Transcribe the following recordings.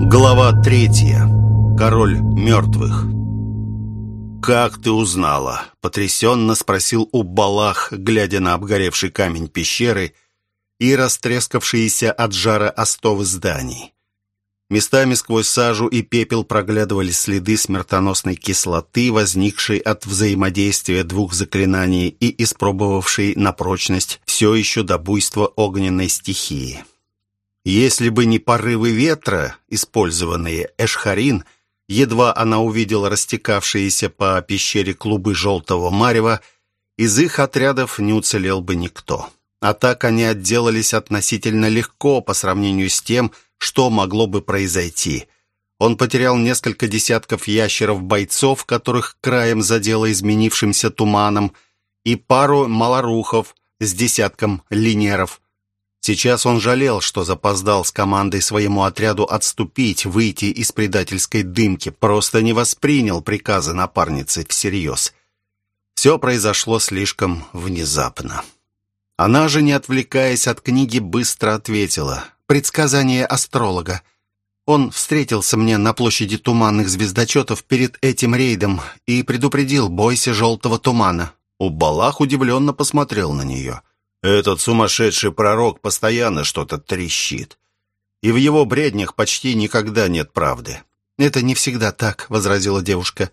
Глава третья. Король мертвых. «Как ты узнала?» — потрясенно спросил Убалах, глядя на обгоревший камень пещеры и растрескавшиеся от жара остовы зданий. Местами сквозь сажу и пепел проглядывали следы смертоносной кислоты, возникшей от взаимодействия двух заклинаний и испробовавшей на прочность все еще до буйства огненной стихии. Если бы не порывы ветра, использованные Эшхарин, едва она увидела растекавшиеся по пещере клубы желтого марева, из их отрядов не уцелел бы никто. А так они отделались относительно легко по сравнению с тем, что могло бы произойти. Он потерял несколько десятков ящеров-бойцов, которых краем задело изменившимся туманом, и пару малорухов с десятком линеров. Сейчас он жалел, что запоздал с командой своему отряду отступить, выйти из предательской дымки, просто не воспринял приказы напарницы всерьез. Все произошло слишком внезапно. Она же, не отвлекаясь от книги, быстро ответила — предсказание астролога. Он встретился мне на площади туманных звездочетов перед этим рейдом и предупредил «бойся желтого тумана». Убалах удивленно посмотрел на нее. «Этот сумасшедший пророк постоянно что-то трещит. И в его бреднях почти никогда нет правды». «Это не всегда так», — возразила девушка.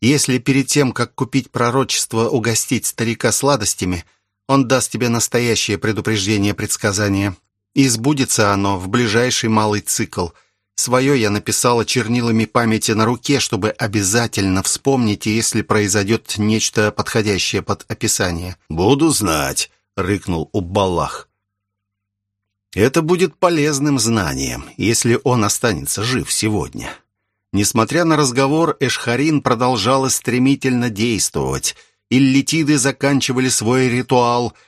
«Если перед тем, как купить пророчество, угостить старика сладостями, он даст тебе настоящее предупреждение предсказания. И сбудется оно в ближайший малый цикл. Свое я написала чернилами памяти на руке, чтобы обязательно вспомнить, если произойдет нечто подходящее под описание. «Буду знать», — рыкнул Убалах. «Это будет полезным знанием, если он останется жив сегодня». Несмотря на разговор, Эшхарин продолжала стремительно действовать. Иллитиды заканчивали свой ритуал —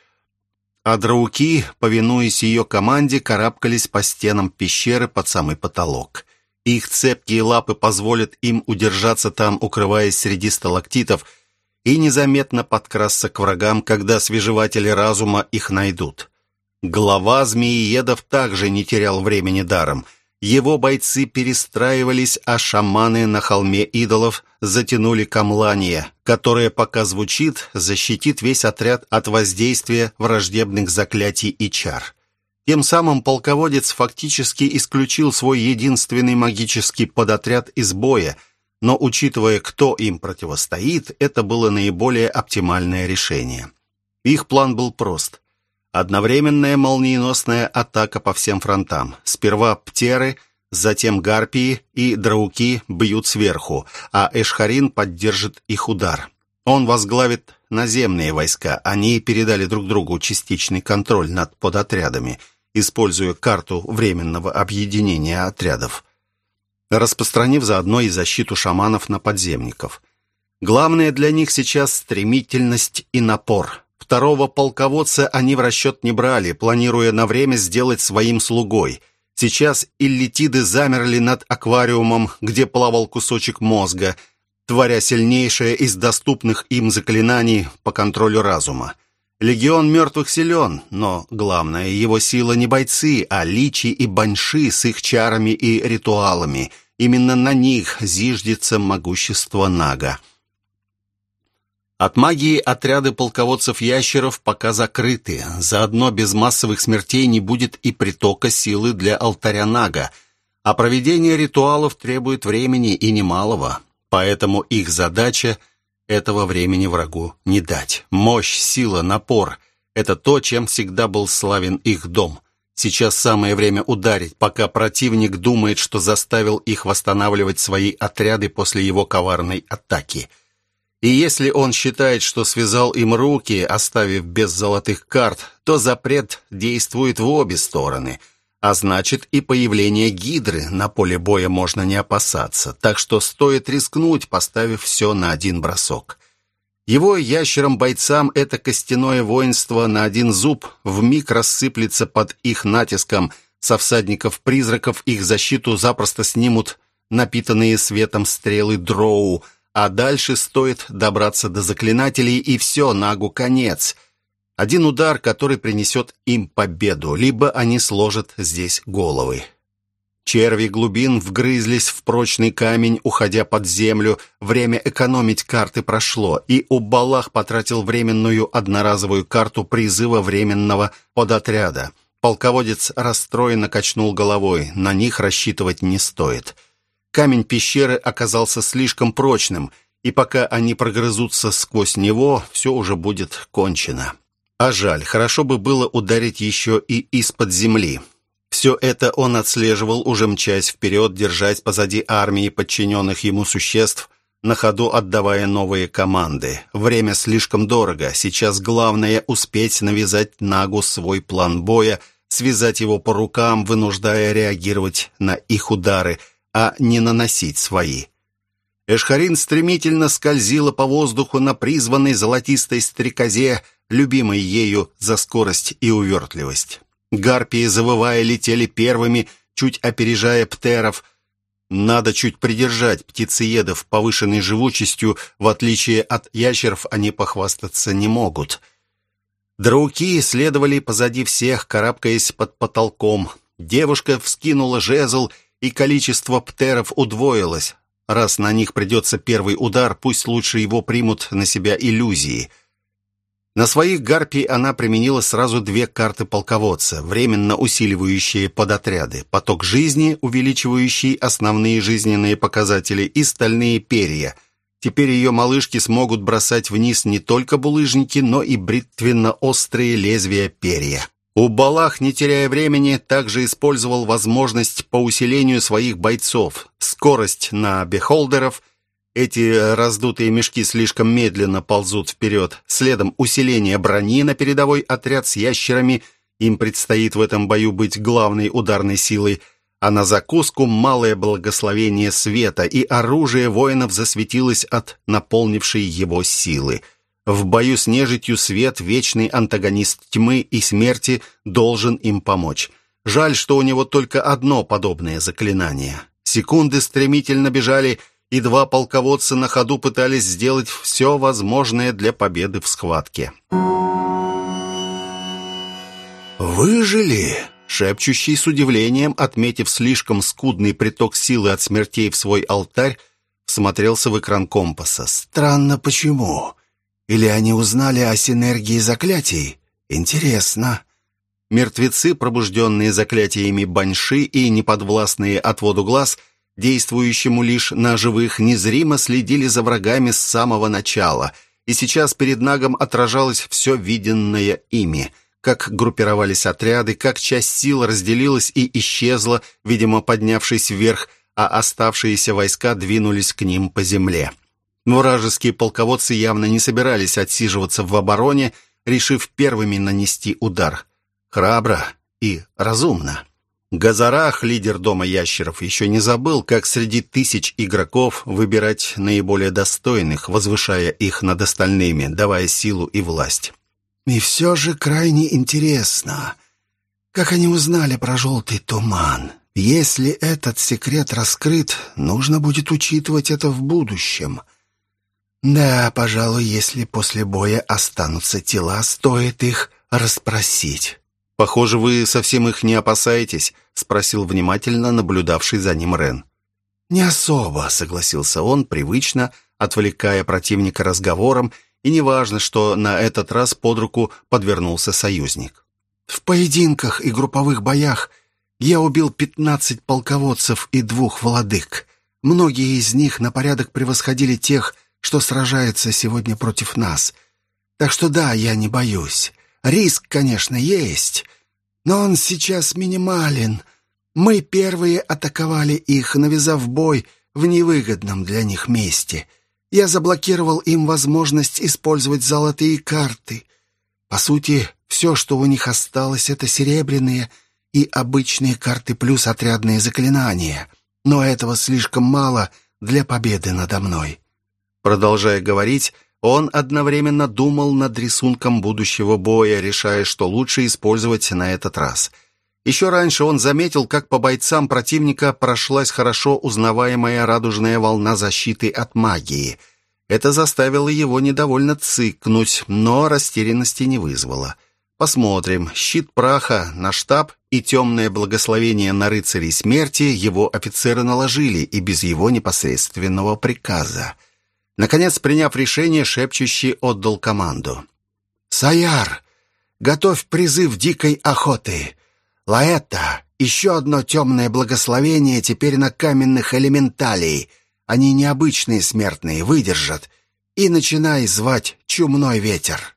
а драуки, повинуясь ее команде, карабкались по стенам пещеры под самый потолок. Их цепкие лапы позволят им удержаться там, укрываясь среди сталактитов, и незаметно подкрасться к врагам, когда свежеватели разума их найдут. Глава змеиедов также не терял времени даром — его бойцы перестраивались, а шаманы на холме идолов затянули камлание, которое, пока звучит, защитит весь отряд от воздействия враждебных заклятий и чар. Тем самым полководец фактически исключил свой единственный магический подотряд из боя, но, учитывая, кто им противостоит, это было наиболее оптимальное решение. Их план был прост. Одновременная молниеносная атака по всем фронтам. Сперва птеры, затем гарпии и драуки бьют сверху, а Эшхарин поддержит их удар. Он возглавит наземные войска. Они передали друг другу частичный контроль над подотрядами, используя карту временного объединения отрядов, распространив заодно и защиту шаманов на подземников. Главное для них сейчас стремительность и напор. Второго полководца они в расчет не брали, планируя на время сделать своим слугой. Сейчас иллитиды замерли над аквариумом, где плавал кусочек мозга, творя сильнейшее из доступных им заклинаний по контролю разума. Легион мертвых силен, но главное, его сила не бойцы, а личи и баньши с их чарами и ритуалами. Именно на них зиждется могущество Нага. От магии отряды полководцев-ящеров пока закрыты. Заодно без массовых смертей не будет и притока силы для алтаря Нага. А проведение ритуалов требует времени и немалого. Поэтому их задача – этого времени врагу не дать. Мощь, сила, напор – это то, чем всегда был славен их дом. Сейчас самое время ударить, пока противник думает, что заставил их восстанавливать свои отряды после его коварной атаки – и если он считает, что связал им руки, оставив без золотых карт, то запрет действует в обе стороны. А значит, и появление гидры на поле боя можно не опасаться. Так что стоит рискнуть, поставив все на один бросок. Его ящерам-бойцам это костяное воинство на один зуб вмиг рассыплется под их натиском. Со всадников-призраков их защиту запросто снимут напитанные светом стрелы дроу – а дальше стоит добраться до заклинателей, и все, Нагу конец. Один удар, который принесет им победу, либо они сложат здесь головы. Черви глубин вгрызлись в прочный камень, уходя под землю. Время экономить карты прошло, и Убалах потратил временную одноразовую карту призыва временного подотряда. Полководец расстроенно качнул головой. На них рассчитывать не стоит. Камень пещеры оказался слишком прочным, и пока они прогрызутся сквозь него, все уже будет кончено. А жаль, хорошо бы было ударить еще и из-под земли. Все это он отслеживал, уже мчась вперед, держась позади армии подчиненных ему существ, на ходу отдавая новые команды. Время слишком дорого. Сейчас главное успеть навязать Нагу свой план боя, связать его по рукам, вынуждая реагировать на их удары, а не наносить свои. Эшхарин стремительно скользила по воздуху на призванной золотистой стрекозе, любимой ею за скорость и увертливость. Гарпии, завывая, летели первыми, чуть опережая птеров. Надо чуть придержать птицеедов повышенной живучестью, в отличие от ящеров они похвастаться не могут. Драуки следовали позади всех, карабкаясь под потолком. Девушка вскинула жезл, и количество птеров удвоилось. Раз на них придется первый удар, пусть лучше его примут на себя иллюзии — на своих гарпий она применила сразу две карты полководца, временно усиливающие подотряды, поток жизни, увеличивающий основные жизненные показатели, и стальные перья. Теперь ее малышки смогут бросать вниз не только булыжники, но и бритвенно-острые лезвия перья. Убалах, не теряя времени, также использовал возможность по усилению своих бойцов, скорость на бехолдеров – эти раздутые мешки слишком медленно ползут вперед. Следом усиление брони на передовой отряд с ящерами. Им предстоит в этом бою быть главной ударной силой. А на закуску малое благословение света, и оружие воинов засветилось от наполнившей его силы. В бою с нежитью свет, вечный антагонист тьмы и смерти, должен им помочь. Жаль, что у него только одно подобное заклинание. Секунды стремительно бежали, и два полководца на ходу пытались сделать все возможное для победы в схватке. «Выжили!» Шепчущий с удивлением, отметив слишком скудный приток силы от смертей в свой алтарь, смотрелся в экран компаса. «Странно, почему? Или они узнали о синергии заклятий? Интересно». Мертвецы, пробужденные заклятиями баньши и неподвластные отводу глаз – действующему лишь на живых, незримо следили за врагами с самого начала, и сейчас перед Нагом отражалось все виденное ими, как группировались отряды, как часть сил разделилась и исчезла, видимо, поднявшись вверх, а оставшиеся войска двинулись к ним по земле. Вражеские полководцы явно не собирались отсиживаться в обороне, решив первыми нанести удар. Храбро и разумно. Газарах, лидер Дома ящеров, еще не забыл, как среди тысяч игроков выбирать наиболее достойных, возвышая их над остальными, давая силу и власть. И все же крайне интересно, как они узнали про желтый туман. Если этот секрет раскрыт, нужно будет учитывать это в будущем. Да, пожалуй, если после боя останутся тела, стоит их расспросить. «Похоже, вы совсем их не опасаетесь», — спросил внимательно наблюдавший за ним Рен. «Не особо», — согласился он, привычно, отвлекая противника разговором, и неважно, что на этот раз под руку подвернулся союзник. «В поединках и групповых боях я убил пятнадцать полководцев и двух владык. Многие из них на порядок превосходили тех, что сражаются сегодня против нас. Так что да, я не боюсь. Риск, конечно, есть, но он сейчас минимален. Мы первые атаковали их, навязав бой в невыгодном для них месте. Я заблокировал им возможность использовать золотые карты. По сути, все, что у них осталось, это серебряные и обычные карты плюс отрядные заклинания. Но этого слишком мало для победы надо мной. Продолжая говорить, он одновременно думал над рисунком будущего боя, решая, что лучше использовать на этот раз. Еще раньше он заметил, как по бойцам противника прошлась хорошо узнаваемая радужная волна защиты от магии. Это заставило его недовольно цыкнуть, но растерянности не вызвало. Посмотрим. Щит праха на штаб и темное благословение на рыцарей смерти его офицеры наложили и без его непосредственного приказа. Наконец, приняв решение, шепчущий отдал команду. «Саяр, готовь призыв дикой охоты. Лаэта, еще одно темное благословение теперь на каменных элементалей. Они необычные смертные, выдержат. И начинай звать чумной ветер».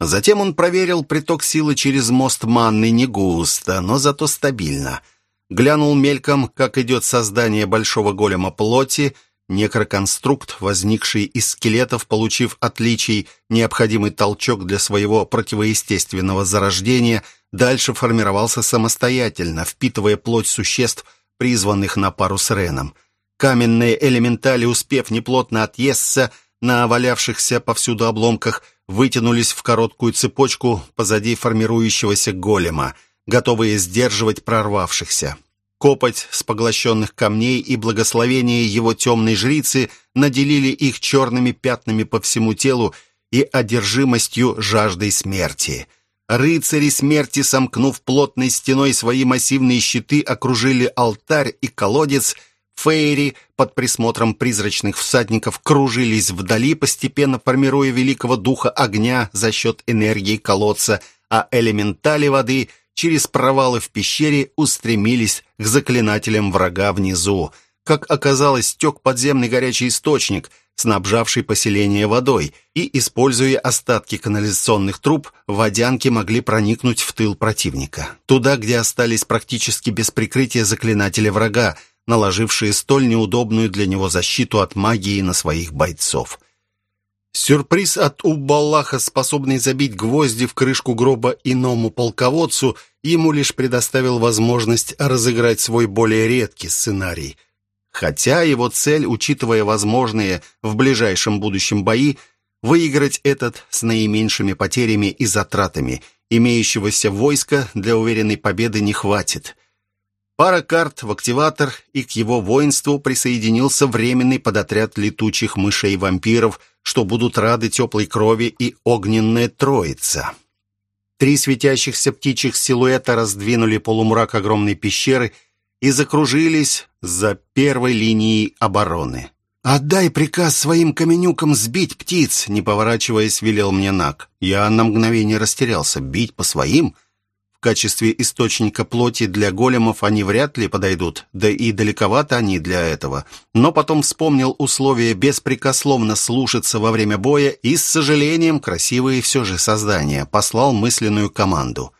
Затем он проверил приток силы через мост манны не густо, но зато стабильно. Глянул мельком, как идет создание большого голема плоти, некроконструкт, возникший из скелетов, получив отличий необходимый толчок для своего противоестественного зарождения – дальше формировался самостоятельно, впитывая плоть существ, призванных на пару с Реном. Каменные элементали, успев неплотно отъесться на валявшихся повсюду обломках, вытянулись в короткую цепочку позади формирующегося голема, готовые сдерживать прорвавшихся. Копоть с поглощенных камней и благословение его темной жрицы наделили их черными пятнами по всему телу и одержимостью жаждой смерти — Рыцари смерти, сомкнув плотной стеной свои массивные щиты, окружили алтарь и колодец. Фейри под присмотром призрачных всадников кружились вдали, постепенно формируя великого духа огня за счет энергии колодца, а элементали воды через провалы в пещере устремились к заклинателям врага внизу. Как оказалось, тек подземный горячий источник — снабжавший поселение водой, и, используя остатки канализационных труб, водянки могли проникнуть в тыл противника. Туда, где остались практически без прикрытия заклинатели врага, наложившие столь неудобную для него защиту от магии на своих бойцов. Сюрприз от Убаллаха, способный забить гвозди в крышку гроба иному полководцу, ему лишь предоставил возможность разыграть свой более редкий сценарий – Хотя его цель, учитывая возможные в ближайшем будущем бои, выиграть этот с наименьшими потерями и затратами. Имеющегося войска для уверенной победы не хватит. Пара карт в активатор, и к его воинству присоединился временный подотряд летучих мышей-вампиров, что будут рады теплой крови и огненная троица. Три светящихся птичьих силуэта раздвинули полумрак огромной пещеры – и закружились за первой линией обороны. «Отдай приказ своим каменюкам сбить птиц!» Не поворачиваясь, велел мне Нак. Я на мгновение растерялся. «Бить по своим?» В качестве источника плоти для големов они вряд ли подойдут, да и далековато они для этого. Но потом вспомнил условия беспрекословно слушаться во время боя и, с сожалением, красивые все же создания, послал мысленную команду.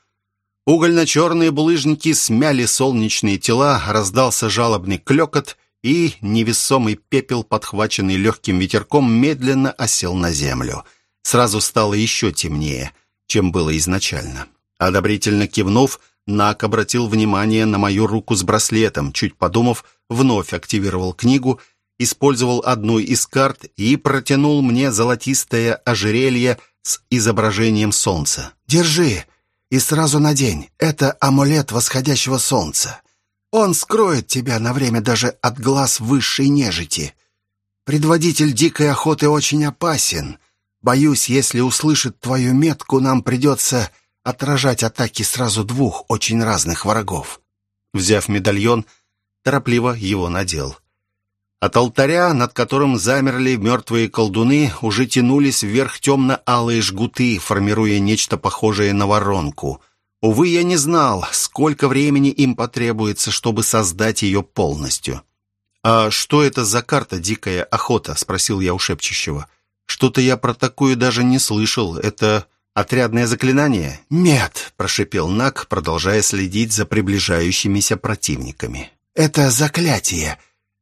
Угольно-черные булыжники смяли солнечные тела, раздался жалобный клекот, и невесомый пепел, подхваченный легким ветерком, медленно осел на землю. Сразу стало еще темнее, чем было изначально. Одобрительно кивнув, Нак обратил внимание на мою руку с браслетом, чуть подумав, вновь активировал книгу, использовал одну из карт и протянул мне золотистое ожерелье с изображением солнца. «Держи!» и сразу надень. Это амулет восходящего солнца. Он скроет тебя на время даже от глаз высшей нежити. Предводитель дикой охоты очень опасен. Боюсь, если услышит твою метку, нам придется отражать атаки сразу двух очень разных врагов». Взяв медальон, торопливо его надел. От алтаря, над которым замерли мертвые колдуны, уже тянулись вверх темно-алые жгуты, формируя нечто похожее на воронку. Увы, я не знал, сколько времени им потребуется, чтобы создать ее полностью. «А что это за карта «Дикая охота»?» — спросил я у шепчущего. «Что-то я про такую даже не слышал. Это отрядное заклинание?» «Нет», — прошипел Нак, продолжая следить за приближающимися противниками. «Это заклятие»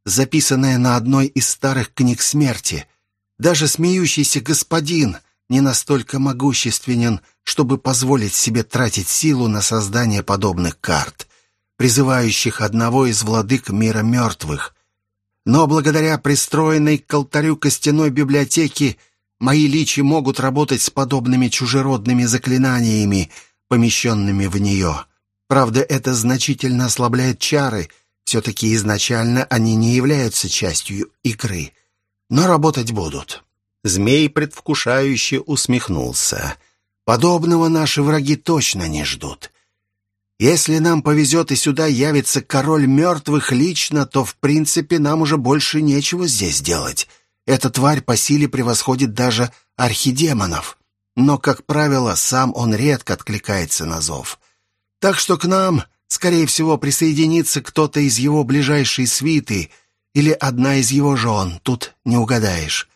записанное на одной из старых книг смерти. Даже смеющийся господин не настолько могущественен, чтобы позволить себе тратить силу на создание подобных карт, призывающих одного из владык мира мертвых. Но благодаря пристроенной к алтарю костяной библиотеке мои личи могут работать с подобными чужеродными заклинаниями, помещенными в нее. Правда, это значительно ослабляет чары — все-таки изначально они не являются частью игры, но работать будут». Змей предвкушающе усмехнулся. «Подобного наши враги точно не ждут. Если нам повезет и сюда явится король мертвых лично, то, в принципе, нам уже больше нечего здесь делать. Эта тварь по силе превосходит даже архидемонов. Но, как правило, сам он редко откликается на зов. Так что к нам, скорее всего, присоединится кто-то из его ближайшей свиты или одна из его жен. Тут не угадаешь.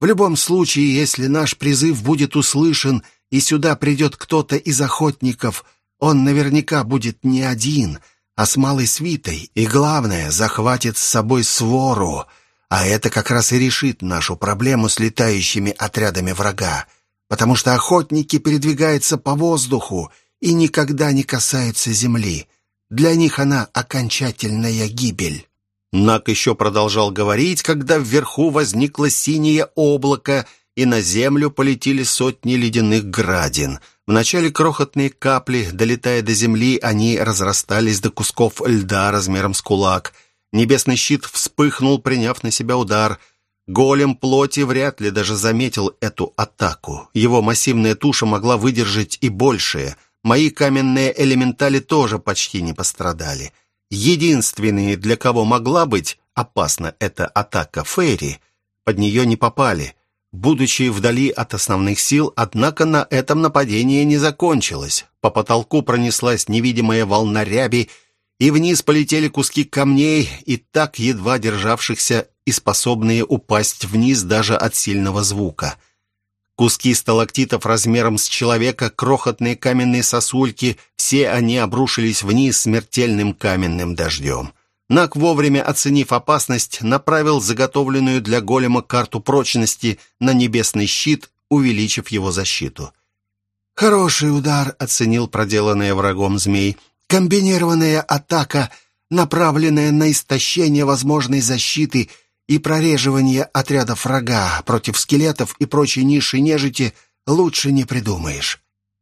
В любом случае, если наш призыв будет услышан и сюда придет кто-то из охотников – он наверняка будет не один, а с малой свитой, и, главное, захватит с собой свору, а это как раз и решит нашу проблему с летающими отрядами врага, потому что охотники передвигаются по воздуху и никогда не касаются земли. Для них она окончательная гибель». Нак еще продолжал говорить, когда вверху возникло синее облако, и на землю полетели сотни ледяных градин — Вначале крохотные капли, долетая до земли, они разрастались до кусков льда размером с кулак. Небесный щит вспыхнул, приняв на себя удар. Голем плоти вряд ли даже заметил эту атаку. Его массивная туша могла выдержать и большее. Мои каменные элементали тоже почти не пострадали. Единственные, для кого могла быть опасна эта атака Фейри, под нее не попали — будучи вдали от основных сил, однако на этом нападение не закончилось. По потолку пронеслась невидимая волна ряби, и вниз полетели куски камней, и так едва державшихся и способные упасть вниз даже от сильного звука. Куски сталактитов размером с человека, крохотные каменные сосульки, все они обрушились вниз смертельным каменным дождем. Нак, вовремя оценив опасность, направил заготовленную для голема карту прочности на небесный щит, увеличив его защиту. «Хороший удар», — оценил проделанное врагом змей. «Комбинированная атака, направленная на истощение возможной защиты и прореживание отрядов врага против скелетов и прочей ниши нежити, лучше не придумаешь».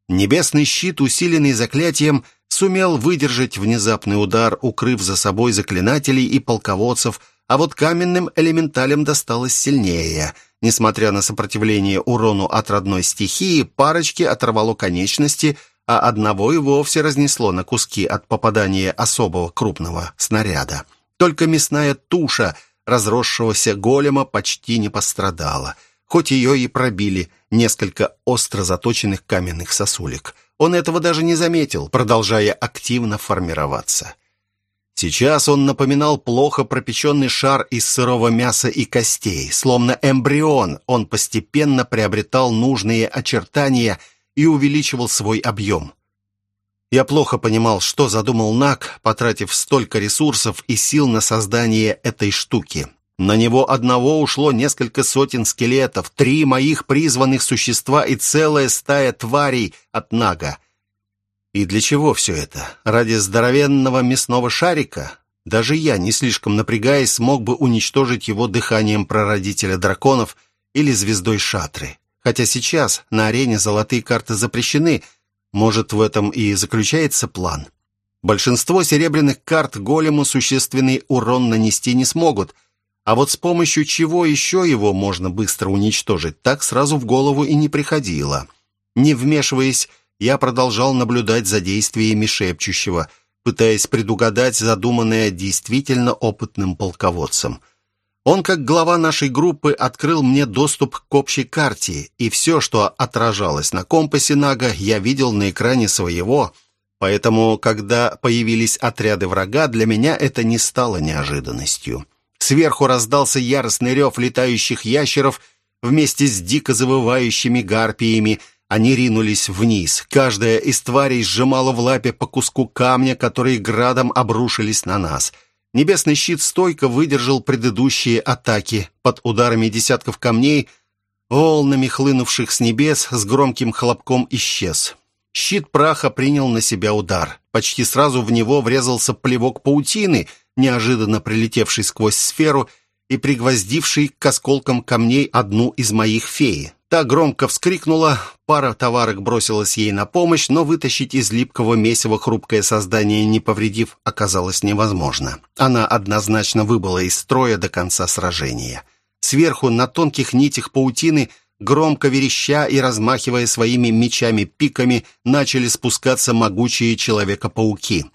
Небесный щит, усиленный заклятием, — сумел выдержать внезапный удар, укрыв за собой заклинателей и полководцев, а вот каменным элементалям досталось сильнее. Несмотря на сопротивление урону от родной стихии, парочки оторвало конечности, а одного и вовсе разнесло на куски от попадания особого крупного снаряда. Только мясная туша разросшегося голема почти не пострадала, хоть ее и пробили несколько остро заточенных каменных сосулек – он этого даже не заметил, продолжая активно формироваться. Сейчас он напоминал плохо пропеченный шар из сырого мяса и костей. Словно эмбрион, он постепенно приобретал нужные очертания и увеличивал свой объем. Я плохо понимал, что задумал Нак, потратив столько ресурсов и сил на создание этой штуки. На него одного ушло несколько сотен скелетов, три моих призванных существа и целая стая тварей от Нага. И для чего все это? Ради здоровенного мясного шарика? Даже я, не слишком напрягаясь, смог бы уничтожить его дыханием прародителя драконов или звездой шатры. Хотя сейчас на арене золотые карты запрещены, может, в этом и заключается план. Большинство серебряных карт голему существенный урон нанести не смогут – а вот с помощью чего еще его можно быстро уничтожить, так сразу в голову и не приходило. Не вмешиваясь, я продолжал наблюдать за действиями шепчущего, пытаясь предугадать задуманное действительно опытным полководцем. Он, как глава нашей группы, открыл мне доступ к общей карте, и все, что отражалось на компасе Нага, я видел на экране своего, поэтому, когда появились отряды врага, для меня это не стало неожиданностью. Сверху раздался яростный рев летающих ящеров вместе с дико завывающими гарпиями. Они ринулись вниз. Каждая из тварей сжимала в лапе по куску камня, которые градом обрушились на нас. Небесный щит стойко выдержал предыдущие атаки. Под ударами десятков камней, волнами хлынувших с небес, с громким хлопком исчез. Щит праха принял на себя удар. Почти сразу в него врезался плевок паутины — неожиданно прилетевший сквозь сферу и пригвоздивший к осколкам камней одну из моих феи. Та громко вскрикнула, пара товарок бросилась ей на помощь, но вытащить из липкого месива хрупкое создание, не повредив, оказалось невозможно. Она однозначно выбыла из строя до конца сражения. Сверху на тонких нитях паутины громко вереща и размахивая своими мечами-пиками, начали спускаться могучие человека-пауки.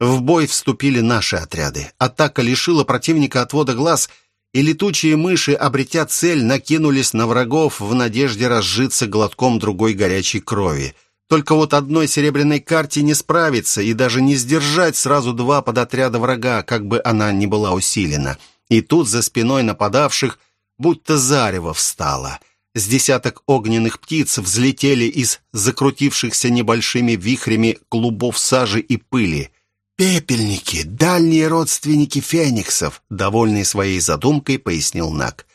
В бой вступили наши отряды. Атака лишила противника отвода глаз, и летучие мыши, обретя цель, накинулись на врагов в надежде разжиться глотком другой горячей крови. Только вот одной серебряной карте не справиться и даже не сдержать сразу два подотряда врага, как бы она ни была усилена. И тут за спиной нападавших будто зарево встало. С десяток огненных птиц взлетели из закрутившихся небольшими вихрями клубов сажи и пыли. «Пепельники, дальние родственники фениксов», довольный своей задумкой, пояснил Нак.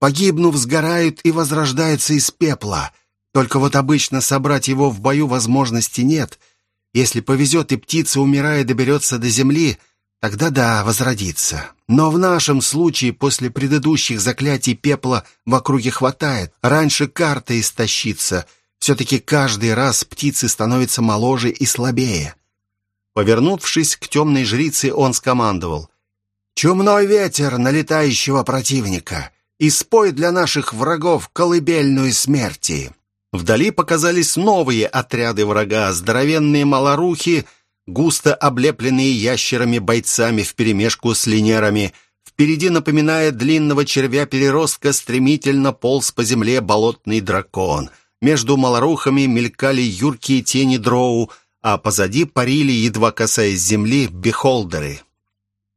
«Погибнув, сгорают и возрождаются из пепла». Только вот обычно собрать его в бою возможности нет. Если повезет и птица, умирая, доберется до земли, тогда да, возродится. Но в нашем случае после предыдущих заклятий пепла в округе хватает. Раньше карта истощится. Все-таки каждый раз птицы становятся моложе и слабее. Повернувшись к темной жрице, он скомандовал. «Чумной ветер налетающего противника! И спой для наших врагов колыбельную смерти!» Вдали показались новые отряды врага, здоровенные малорухи, густо облепленные ящерами бойцами вперемешку с линерами. Впереди, напоминая длинного червя-переростка, стремительно полз по земле болотный дракон. Между малорухами мелькали юркие тени дроу, а позади парили, едва касаясь земли, бехолдеры.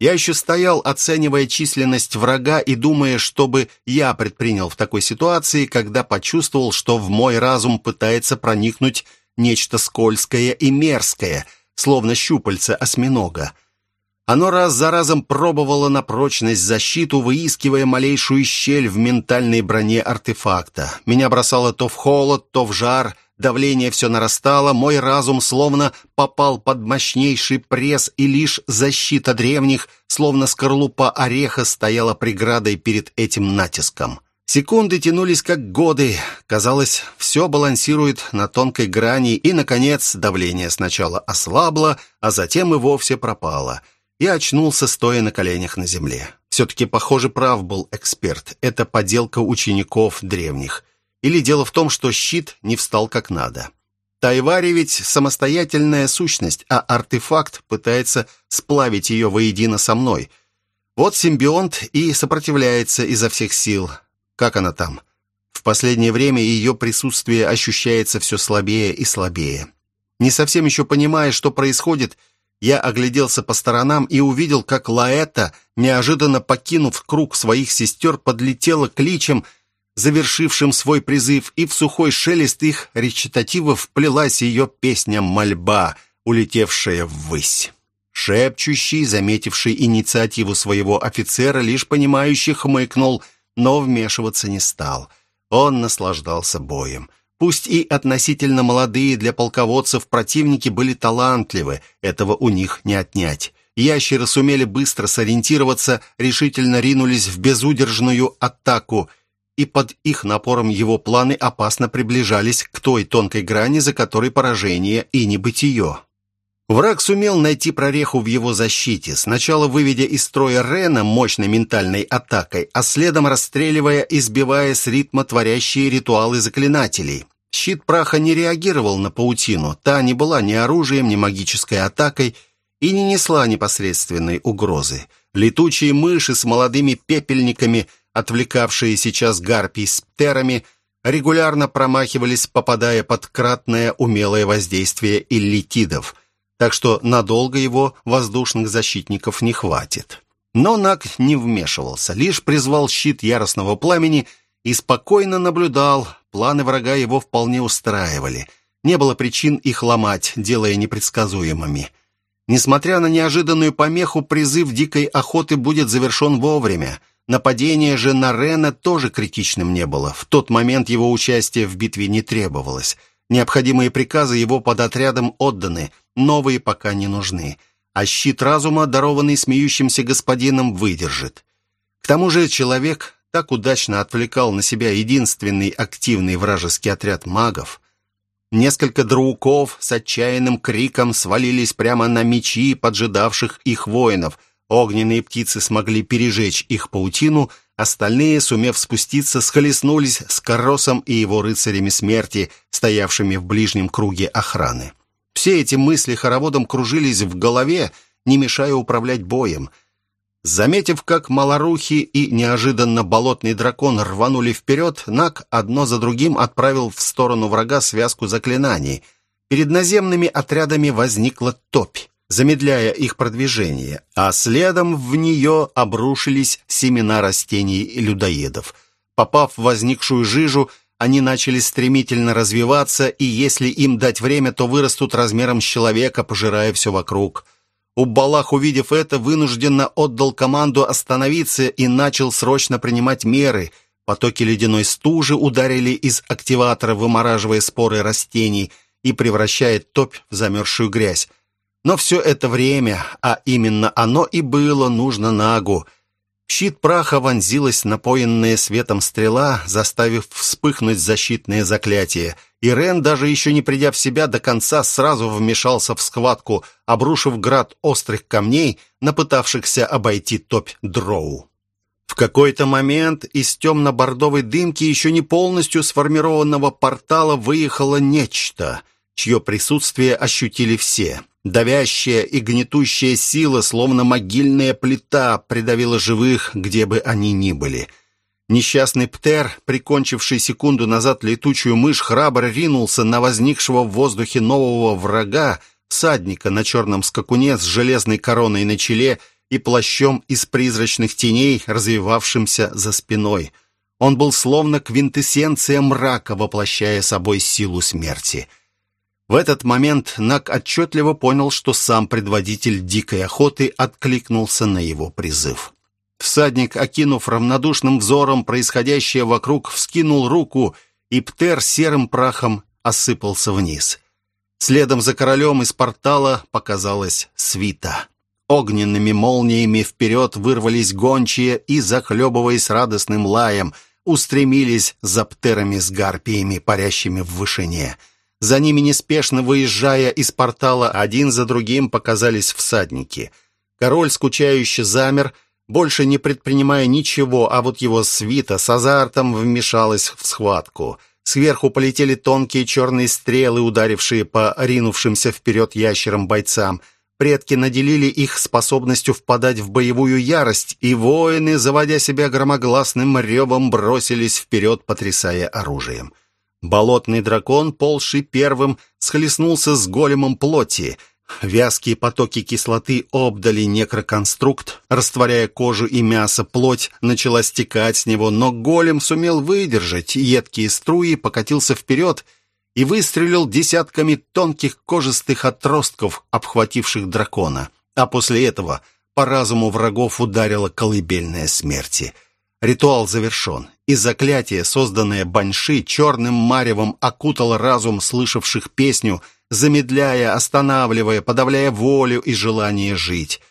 Я еще стоял, оценивая численность врага и думая, что бы я предпринял в такой ситуации, когда почувствовал, что в мой разум пытается проникнуть нечто скользкое и мерзкое, словно щупальце осьминога. Оно раз за разом пробовало на прочность защиту, выискивая малейшую щель в ментальной броне артефакта. Меня бросало то в холод, то в жар — Давление все нарастало, мой разум словно попал под мощнейший пресс, и лишь защита древних, словно скорлупа ореха, стояла преградой перед этим натиском. Секунды тянулись как годы. Казалось, все балансирует на тонкой грани, и, наконец, давление сначала ослабло, а затем и вовсе пропало. Я очнулся, стоя на коленях на земле. Все-таки, похоже, прав был эксперт. Это поделка учеников древних. Или дело в том, что щит не встал как надо. Тайвари ведь самостоятельная сущность, а артефакт пытается сплавить ее воедино со мной. Вот симбионт и сопротивляется изо всех сил. Как она там? В последнее время ее присутствие ощущается все слабее и слабее. Не совсем еще понимая, что происходит, я огляделся по сторонам и увидел, как Лаэта, неожиданно покинув круг своих сестер, подлетела кличем завершившим свой призыв, и в сухой шелест их речитативов вплелась ее песня-мольба, улетевшая ввысь. Шепчущий, заметивший инициативу своего офицера, лишь понимающий хмыкнул, но вмешиваться не стал. Он наслаждался боем. Пусть и относительно молодые для полководцев противники были талантливы, этого у них не отнять. Ящеры сумели быстро сориентироваться, решительно ринулись в безудержную атаку – и под их напором его планы опасно приближались к той тонкой грани, за которой поражение и небытие. Враг сумел найти прореху в его защите, сначала выведя из строя Рена мощной ментальной атакой, а следом расстреливая и сбивая с ритма творящие ритуалы заклинателей. Щит праха не реагировал на паутину, та не была ни оружием, ни магической атакой и не несла непосредственной угрозы. Летучие мыши с молодыми пепельниками отвлекавшие сейчас гарпий с птерами, регулярно промахивались, попадая под кратное умелое воздействие иллитидов, так что надолго его воздушных защитников не хватит. Но Наг не вмешивался, лишь призвал щит яростного пламени и спокойно наблюдал, планы врага его вполне устраивали. Не было причин их ломать, делая непредсказуемыми. Несмотря на неожиданную помеху, призыв дикой охоты будет завершен вовремя. Нападение же на Рена тоже критичным не было. В тот момент его участие в битве не требовалось. Необходимые приказы его под отрядом отданы, новые пока не нужны. А щит разума, дарованный смеющимся господином, выдержит. К тому же человек так удачно отвлекал на себя единственный активный вражеский отряд магов. Несколько друуков с отчаянным криком свалились прямо на мечи поджидавших их воинов – Огненные птицы смогли пережечь их паутину, Остальные, сумев спуститься, схлестнулись с Каросом и его рыцарями смерти, стоявшими в ближнем круге охраны. Все эти мысли хороводом кружились в голове, не мешая управлять боем. Заметив, как малорухи и неожиданно болотный дракон рванули вперед, Нак одно за другим отправил в сторону врага связку заклинаний. Перед наземными отрядами возникла топь замедляя их продвижение, а следом в нее обрушились семена растений и людоедов. Попав в возникшую жижу, они начали стремительно развиваться, и если им дать время, то вырастут размером с человека, пожирая все вокруг. Уббалах, увидев это, вынужденно отдал команду остановиться и начал срочно принимать меры. Потоки ледяной стужи ударили из активатора, вымораживая споры растений и превращая топь в замерзшую грязь. Но все это время, а именно оно и было нужно Нагу, в щит праха вонзилась напоенная светом стрела, заставив вспыхнуть защитное заклятие. И Рен, даже еще не придя в себя до конца, сразу вмешался в схватку, обрушив град острых камней, напытавшихся обойти топь дроу. В какой-то момент из темно-бордовой дымки еще не полностью сформированного портала выехало нечто, чье присутствие ощутили все. Давящая и гнетущая сила, словно могильная плита, придавила живых, где бы они ни были. Несчастный Птер, прикончивший секунду назад летучую мышь, храбро ринулся на возникшего в воздухе нового врага, всадника на черном скакуне с железной короной на челе и плащом из призрачных теней, развивавшимся за спиной. Он был словно квинтэссенция мрака, воплощая собой силу смерти — в этот момент Нак отчетливо понял, что сам предводитель дикой охоты откликнулся на его призыв. Всадник, окинув равнодушным взором происходящее вокруг, вскинул руку, и Птер серым прахом осыпался вниз. Следом за королем из портала показалась свита. Огненными молниями вперед вырвались гончие и, захлебываясь радостным лаем, устремились за Птерами с гарпиями, парящими в вышине — за ними неспешно выезжая из портала, один за другим показались всадники. Король скучающе замер, больше не предпринимая ничего, а вот его свита с азартом вмешалась в схватку. Сверху полетели тонкие черные стрелы, ударившие по ринувшимся вперед ящерам бойцам. Предки наделили их способностью впадать в боевую ярость, и воины, заводя себя громогласным ревом, бросились вперед, потрясая оружием. Болотный дракон, полший первым, схлестнулся с големом плоти. Вязкие потоки кислоты обдали некроконструкт, растворяя кожу и мясо, плоть начала стекать с него, но голем сумел выдержать, едкие струи покатился вперед и выстрелил десятками тонких кожистых отростков, обхвативших дракона. А после этого по разуму врагов ударила колыбельная смерти — Ритуал завершен, и заклятие, созданное Баньши, черным маревом окутало разум слышавших песню, замедляя, останавливая, подавляя волю и желание жить.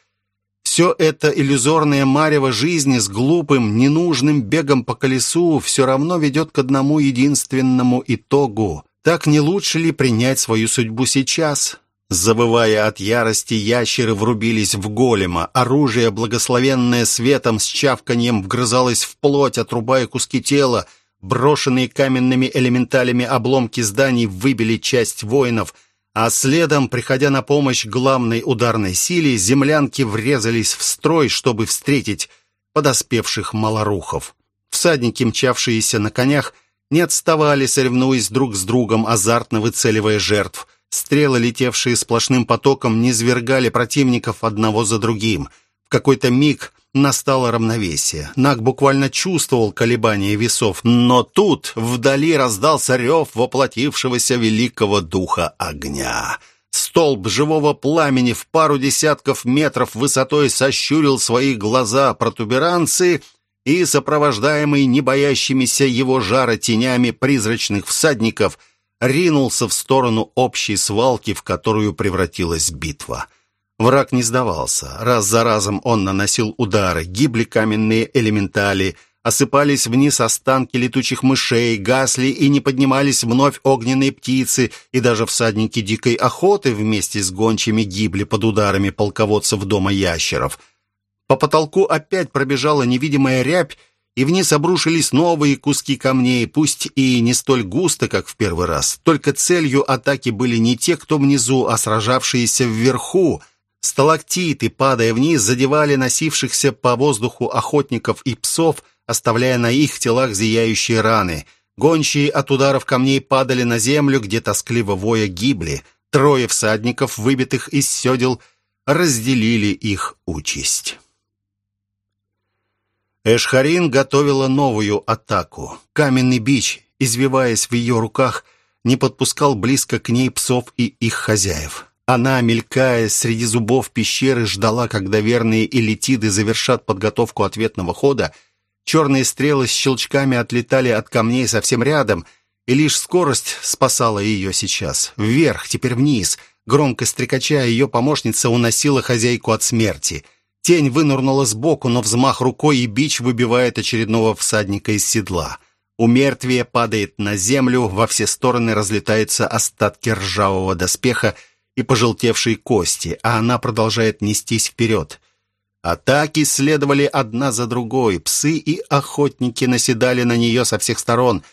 Все это иллюзорное марево жизни с глупым, ненужным бегом по колесу все равно ведет к одному единственному итогу. Так не лучше ли принять свою судьбу сейчас? Завывая от ярости, ящеры врубились в голема. Оружие, благословенное светом, с чавканьем вгрызалось в плоть, отрубая куски тела. Брошенные каменными элементалями обломки зданий выбили часть воинов, а следом, приходя на помощь главной ударной силе, землянки врезались в строй, чтобы встретить подоспевших малорухов. Всадники, мчавшиеся на конях, не отставали, соревнуясь друг с другом, азартно выцеливая жертв – Стрелы, летевшие сплошным потоком, низвергали противников одного за другим. В какой-то миг настало равновесие. Наг буквально чувствовал колебания весов, но тут вдали раздался рев воплотившегося великого духа огня. Столб живого пламени в пару десятков метров высотой сощурил свои глаза протуберанцы и, сопровождаемый не боящимися его жара тенями призрачных всадников, ринулся в сторону общей свалки, в которую превратилась битва. Враг не сдавался. Раз за разом он наносил удары, гибли каменные элементали, осыпались вниз останки летучих мышей, гасли и не поднимались вновь огненные птицы, и даже всадники дикой охоты вместе с гончими гибли под ударами полководцев дома ящеров. По потолку опять пробежала невидимая рябь, и вниз обрушились новые куски камней, пусть и не столь густо, как в первый раз. Только целью атаки были не те, кто внизу, а сражавшиеся вверху. Сталактиты, падая вниз, задевали носившихся по воздуху охотников и псов, оставляя на их телах зияющие раны. Гончие от ударов камней падали на землю, где тоскливо воя гибли. Трое всадников, выбитых из седел, разделили их участь. Эшхарин готовила новую атаку. Каменный бич, извиваясь в ее руках, не подпускал близко к ней псов и их хозяев. Она, мелькая среди зубов пещеры, ждала, когда верные элитиды завершат подготовку ответного хода. Черные стрелы с щелчками отлетали от камней совсем рядом, и лишь скорость спасала ее сейчас. Вверх, теперь вниз. Громко стрекача, ее помощница уносила хозяйку от смерти — Тень вынырнула сбоку, но взмах рукой и бич выбивает очередного всадника из седла. У мертвия падает на землю, во все стороны разлетаются остатки ржавого доспеха и пожелтевшие кости, а она продолжает нестись вперед. Атаки следовали одна за другой, псы и охотники наседали на нее со всех сторон.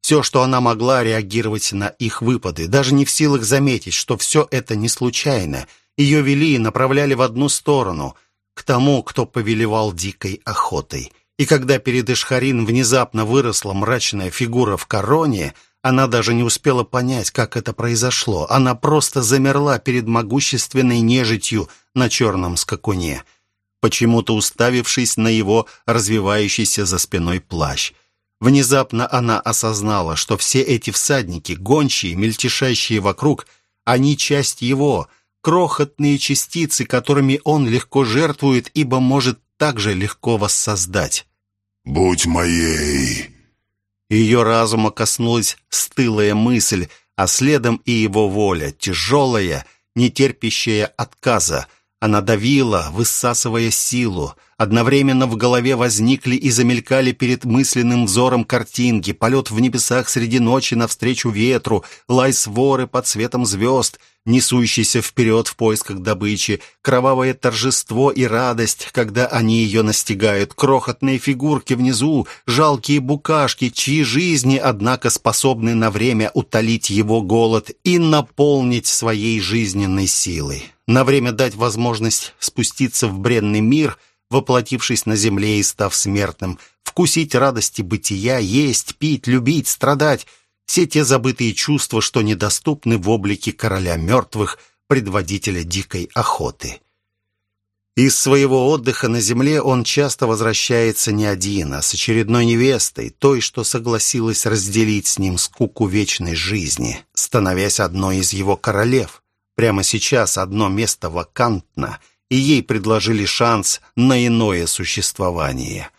Все, что она могла, реагировать на их выпады, даже не в силах заметить, что все это не случайно. Ее вели и направляли в одну сторону — к тому, кто повелевал дикой охотой. И когда перед Ишхарин внезапно выросла мрачная фигура в короне, она даже не успела понять, как это произошло. Она просто замерла перед могущественной нежитью на черном скакуне, почему-то уставившись на его развивающийся за спиной плащ. Внезапно она осознала, что все эти всадники, гончие, мельтешащие вокруг, они часть его — крохотные частицы, которыми он легко жертвует, ибо может также легко воссоздать. «Будь моей!» Ее разума коснулась стылая мысль, а следом и его воля, тяжелая, нетерпящая отказа. Она давила, высасывая силу. Одновременно в голове возникли и замелькали перед мысленным взором картинки, полет в небесах среди ночи навстречу ветру, лай своры под светом звезд — несущийся вперед в поисках добычи, кровавое торжество и радость, когда они ее настигают, крохотные фигурки внизу, жалкие букашки, чьи жизни, однако, способны на время утолить его голод и наполнить своей жизненной силой, на время дать возможность спуститься в бренный мир, воплотившись на земле и став смертным, вкусить радости бытия, есть, пить, любить, страдать — все те забытые чувства, что недоступны в облике короля мертвых, предводителя дикой охоты. Из своего отдыха на земле он часто возвращается не один, а с очередной невестой, той, что согласилась разделить с ним скуку вечной жизни, становясь одной из его королев. Прямо сейчас одно место вакантно, и ей предложили шанс на иное существование.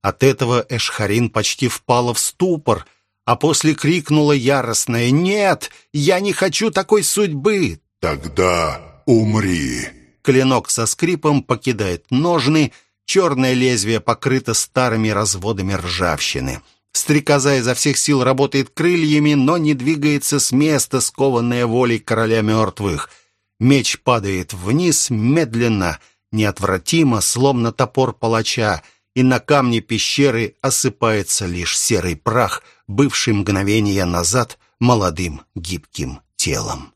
От этого Эшхарин почти впала в ступор – а после крикнула яростная «Нет, я не хочу такой судьбы!» «Тогда умри!» Клинок со скрипом покидает ножны, черное лезвие покрыто старыми разводами ржавчины. Стрекоза изо всех сил работает крыльями, но не двигается с места, скованная волей короля мертвых. Меч падает вниз медленно, неотвратимо, словно топор палача, и на камне пещеры осыпается лишь серый прах, бывший мгновение назад молодым гибким телом.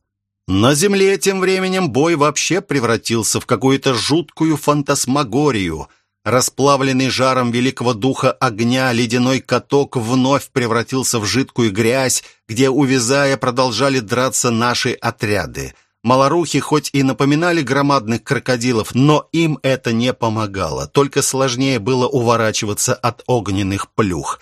На земле тем временем бой вообще превратился в какую-то жуткую фантасмагорию. Расплавленный жаром великого духа огня ледяной каток вновь превратился в жидкую грязь, где, увязая, продолжали драться наши отряды — Малорухи хоть и напоминали громадных крокодилов, но им это не помогало, только сложнее было уворачиваться от огненных плюх.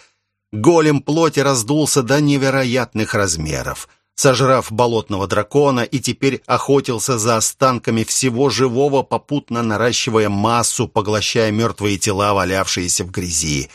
Голем плоти раздулся до невероятных размеров, сожрав болотного дракона и теперь охотился за останками всего живого, попутно наращивая массу, поглощая мертвые тела, валявшиеся в грязи.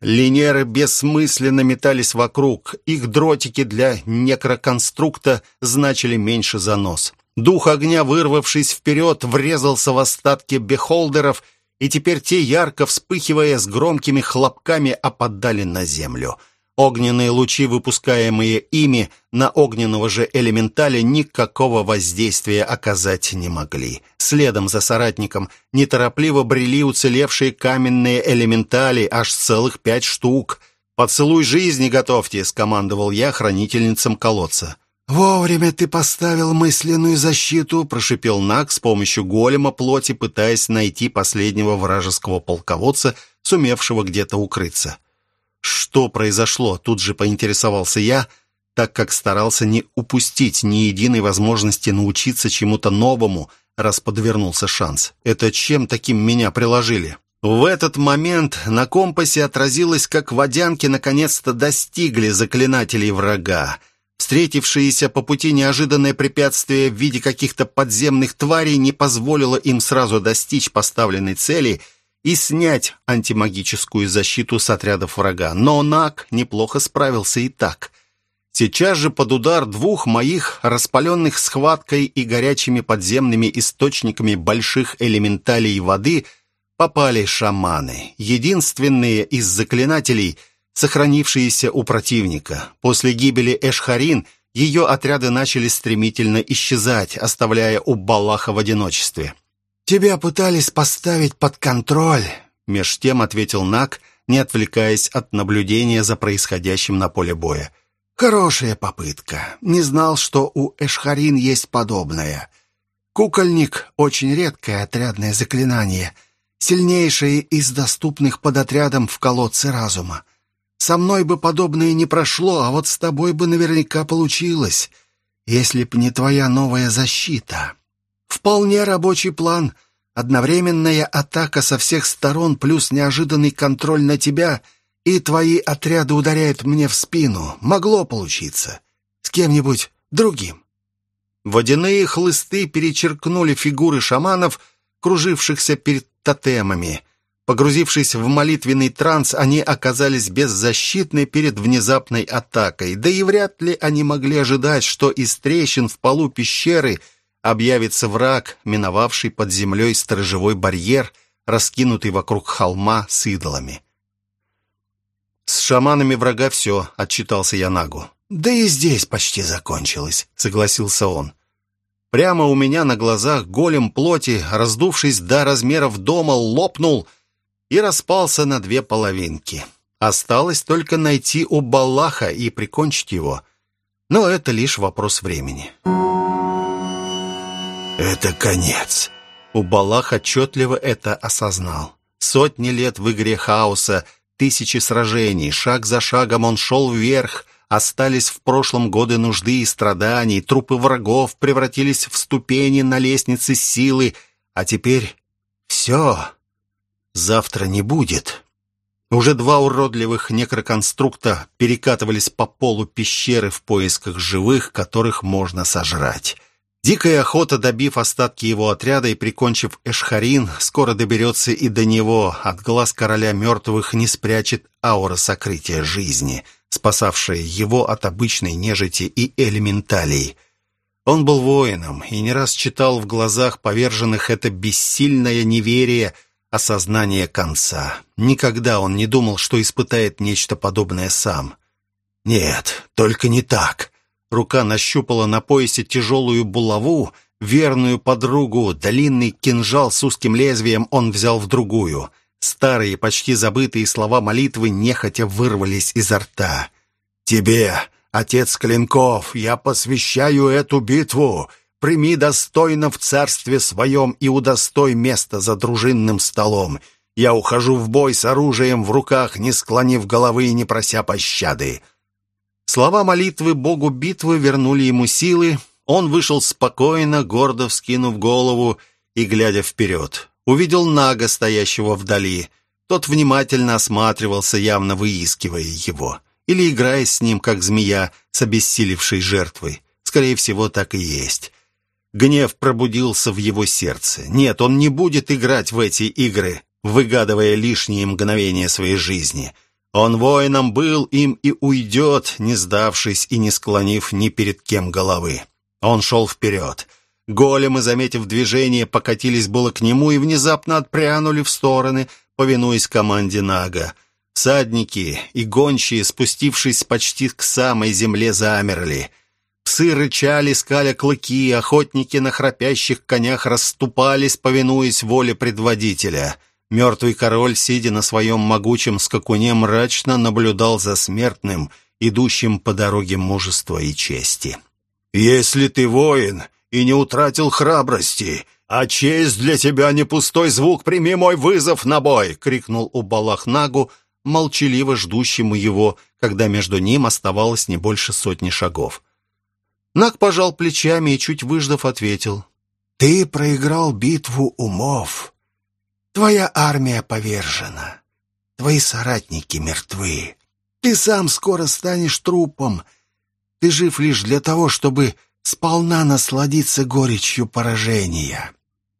Линеры бессмысленно метались вокруг. Их дротики для некроконструкта значили меньше занос. Дух огня, вырвавшись вперед, врезался в остатки бехолдеров, и теперь те, ярко вспыхивая с громкими хлопками, опадали на землю. Огненные лучи, выпускаемые ими на огненного же элементаля, никакого воздействия оказать не могли. Следом за соратником неторопливо брели уцелевшие каменные элементали, аж целых пять штук. «Поцелуй жизни готовьте», — скомандовал я хранительницам колодца. «Вовремя ты поставил мысленную защиту», — прошипел Нак с помощью голема плоти, пытаясь найти последнего вражеского полководца, сумевшего где-то укрыться. Что произошло? Тут же поинтересовался я, так как старался не упустить ни единой возможности научиться чему-то новому, раз подвернулся шанс. Это чем таким меня приложили? В этот момент на компасе отразилось, как водянки наконец-то достигли заклинателей врага. Встретившееся по пути неожиданное препятствие в виде каких-то подземных тварей не позволило им сразу достичь поставленной цели — и снять антимагическую защиту с отрядов врага. Но Нак неплохо справился и так. Сейчас же под удар двух моих распаленных схваткой и горячими подземными источниками больших элементалей воды попали шаманы, единственные из заклинателей, сохранившиеся у противника. После гибели Эшхарин ее отряды начали стремительно исчезать, оставляя у Балаха в одиночестве. «Тебя пытались поставить под контроль», — меж тем ответил Нак, не отвлекаясь от наблюдения за происходящим на поле боя. «Хорошая попытка. Не знал, что у Эшхарин есть подобное. Кукольник — очень редкое отрядное заклинание, сильнейшее из доступных под отрядом в колодце разума. Со мной бы подобное не прошло, а вот с тобой бы наверняка получилось, если б не твоя новая защита». Вполне рабочий план. Одновременная атака со всех сторон плюс неожиданный контроль на тебя, и твои отряды ударяют мне в спину. Могло получиться. С кем-нибудь другим. Водяные хлысты перечеркнули фигуры шаманов, кружившихся перед тотемами. Погрузившись в молитвенный транс, они оказались беззащитны перед внезапной атакой. Да и вряд ли они могли ожидать, что из трещин в полу пещеры – объявится враг, миновавший под землей сторожевой барьер, раскинутый вокруг холма с идолами. «С шаманами врага все», — отчитался я Нагу. «Да и здесь почти закончилось», — согласился он. Прямо у меня на глазах голем плоти, раздувшись до размеров дома, лопнул и распался на две половинки. Осталось только найти у Баллаха и прикончить его. Но это лишь вопрос времени. «Это конец». Убалах отчетливо это осознал. Сотни лет в игре хаоса, тысячи сражений, шаг за шагом он шел вверх, остались в прошлом годы нужды и страданий, трупы врагов превратились в ступени на лестнице силы, а теперь все. Завтра не будет. Уже два уродливых некроконструкта перекатывались по полу пещеры в поисках живых, которых можно сожрать. Дикая охота, добив остатки его отряда и прикончив Эшхарин, скоро доберется и до него. От глаз короля мертвых не спрячет аура сокрытия жизни, спасавшая его от обычной нежити и элементалей. Он был воином и не раз читал в глазах поверженных это бессильное неверие, осознание конца. Никогда он не думал, что испытает нечто подобное сам. Нет, только не так. Рука нащупала на поясе тяжелую булаву, верную подругу, длинный кинжал с узким лезвием он взял в другую. Старые, почти забытые слова молитвы нехотя вырвались изо рта. «Тебе, отец Клинков, я посвящаю эту битву. Прими достойно в царстве своем и удостой места за дружинным столом. Я ухожу в бой с оружием в руках, не склонив головы и не прося пощады». Слова молитвы богу битвы вернули ему силы. Он вышел спокойно, гордо вскинув голову и глядя вперед. Увидел Нага, стоящего вдали. Тот внимательно осматривался, явно выискивая его. Или играя с ним, как змея с обессилевшей жертвой. Скорее всего, так и есть. Гнев пробудился в его сердце. Нет, он не будет играть в эти игры, выгадывая лишние мгновения своей жизни — он воином был им и уйдет, не сдавшись и не склонив ни перед кем головы. Он шел вперед. Големы, заметив движение, покатились было к нему и внезапно отпрянули в стороны, повинуясь команде Нага. Всадники и гончие, спустившись почти к самой земле, замерли. Псы рычали, скаля клыки, охотники на храпящих конях расступались, повинуясь воле предводителя. Мертвый король, сидя на своем могучем скакуне, мрачно наблюдал за смертным, идущим по дороге мужества и чести. «Если ты воин и не утратил храбрости, а честь для тебя не пустой звук, прими мой вызов на бой!» — крикнул Убалахнагу, молчаливо ждущему его, когда между ним оставалось не больше сотни шагов. Наг пожал плечами и, чуть выждав, ответил. «Ты проиграл битву умов. Твоя армия повержена. Твои соратники мертвы. Ты сам скоро станешь трупом. Ты жив лишь для того, чтобы сполна насладиться горечью поражения.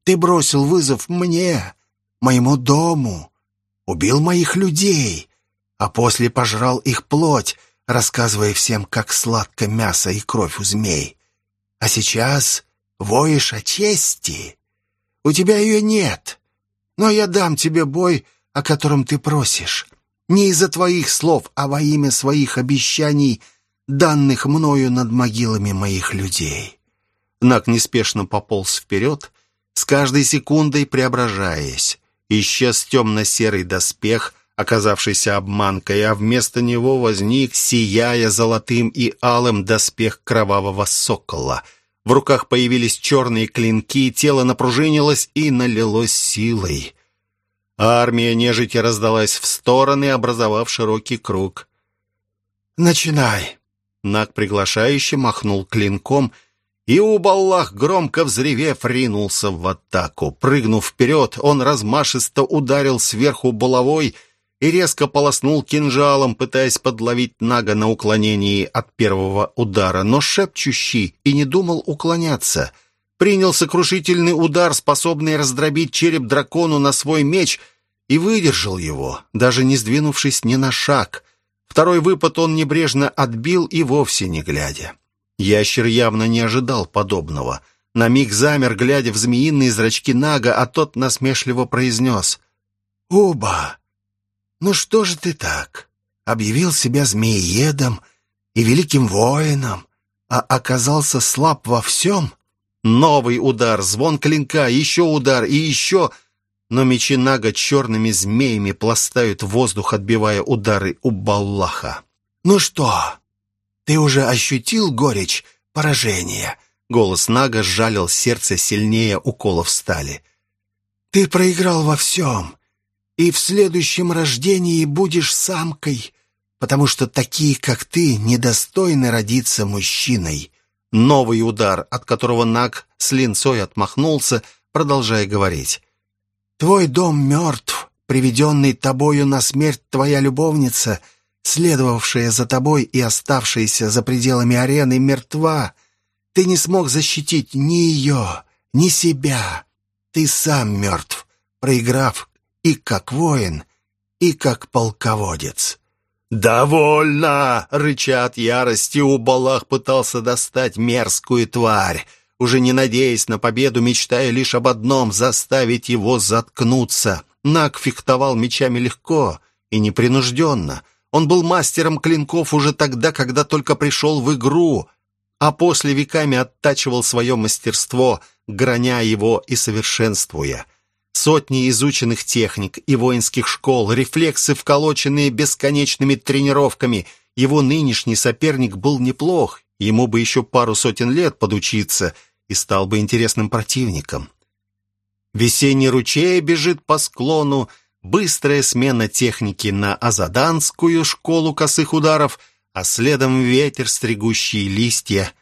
Ты бросил вызов мне, моему дому, убил моих людей, а после пожрал их плоть, рассказывая всем, как сладко мясо и кровь у змей. А сейчас воешь о чести. У тебя ее нет, но я дам тебе бой, о котором ты просишь. Не из-за твоих слов, а во имя своих обещаний, данных мною над могилами моих людей». Нак неспешно пополз вперед, с каждой секундой преображаясь. Исчез темно-серый доспех, оказавшийся обманкой, а вместо него возник, сияя золотым и алым, доспех кровавого сокола. В руках появились черные клинки, тело напружинилось и налилось силой. Армия нежити раздалась в стороны, образовав широкий круг. «Начинай!» Наг приглашающе махнул клинком — и Убаллах, громко взревев, ринулся в атаку. Прыгнув вперед, он размашисто ударил сверху булавой и резко полоснул кинжалом, пытаясь подловить Нага на уклонении от первого удара, но шепчущий и не думал уклоняться. Принял сокрушительный удар, способный раздробить череп дракону на свой меч, и выдержал его, даже не сдвинувшись ни на шаг. Второй выпад он небрежно отбил и вовсе не глядя. Ящер явно не ожидал подобного. На миг замер, глядя в змеиные зрачки Нага, а тот насмешливо произнес. «Уба, ну что же ты так? Объявил себя змеиедом и великим воином, а оказался слаб во всем?» Новый удар, звон клинка, еще удар и еще... Но мечи Нага черными змеями пластают в воздух, отбивая удары у Баллаха. «Ну что, ты уже ощутил горечь поражения?» Голос Нага сжалил сердце сильнее уколов стали. «Ты проиграл во всем, и в следующем рождении будешь самкой, потому что такие, как ты, недостойны родиться мужчиной». Новый удар, от которого Наг с линцой отмахнулся, продолжая говорить. «Твой дом мертв, приведенный тобою на смерть твоя любовница — следовавшая за тобой и оставшаяся за пределами арены, мертва. Ты не смог защитить ни ее, ни себя. Ты сам мертв, проиграв и как воин, и как полководец». «Довольно!» — рыча от ярости, Убалах пытался достать мерзкую тварь, уже не надеясь на победу, мечтая лишь об одном — заставить его заткнуться. Наг фехтовал мечами легко и непринужденно — он был мастером клинков уже тогда, когда только пришел в игру, а после веками оттачивал свое мастерство, граня его и совершенствуя. Сотни изученных техник и воинских школ, рефлексы, вколоченные бесконечными тренировками. Его нынешний соперник был неплох, ему бы еще пару сотен лет подучиться и стал бы интересным противником. Весенний ручей бежит по склону, быстрая смена техники на азаданскую школу косых ударов, а следом ветер, стригущие листья.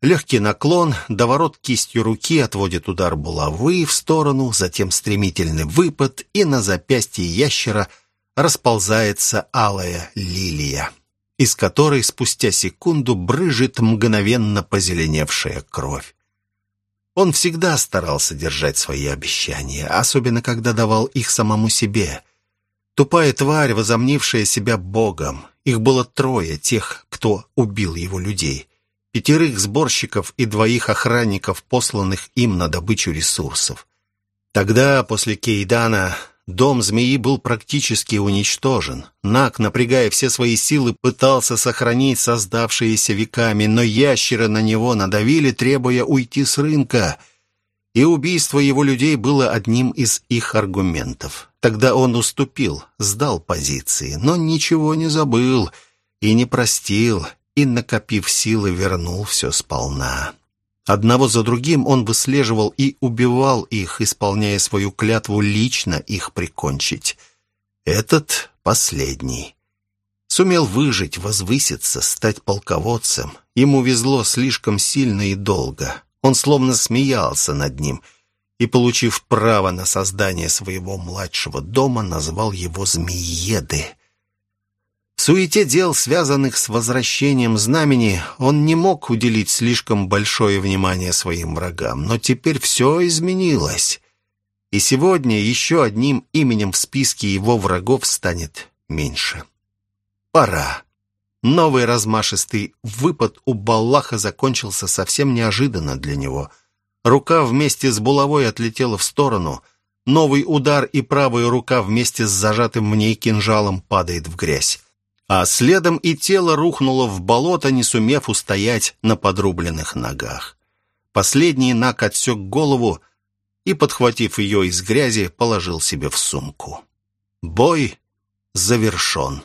Легкий наклон, доворот кистью руки отводит удар булавы в сторону, затем стремительный выпад, и на запястье ящера расползается алая лилия, из которой спустя секунду брыжет мгновенно позеленевшая кровь. Он всегда старался держать свои обещания, особенно когда давал их самому себе. Тупая тварь, возомнившая себя богом. Их было трое, тех, кто убил его людей. Пятерых сборщиков и двоих охранников, посланных им на добычу ресурсов. Тогда, после Кейдана, Дом змеи был практически уничтожен. Нак, напрягая все свои силы, пытался сохранить создавшиеся веками, но ящеры на него надавили, требуя уйти с рынка. И убийство его людей было одним из их аргументов. Тогда он уступил, сдал позиции, но ничего не забыл и не простил, и, накопив силы, вернул все сполна. Одного за другим он выслеживал и убивал их, исполняя свою клятву лично их прикончить. Этот последний. Сумел выжить, возвыситься, стать полководцем. Ему везло слишком сильно и долго. Он словно смеялся над ним и, получив право на создание своего младшего дома, назвал его «Змееды». Суете дел, связанных с возвращением знамени, он не мог уделить слишком большое внимание своим врагам, но теперь все изменилось. И сегодня еще одним именем в списке его врагов станет меньше. Пора. Новый размашистый выпад у Баллаха закончился совсем неожиданно для него. Рука вместе с булавой отлетела в сторону. Новый удар и правая рука вместе с зажатым в ней кинжалом падает в грязь а следом и тело рухнуло в болото, не сумев устоять на подрубленных ногах. Последний Нак отсек голову и, подхватив ее из грязи, положил себе в сумку. Бой завершен.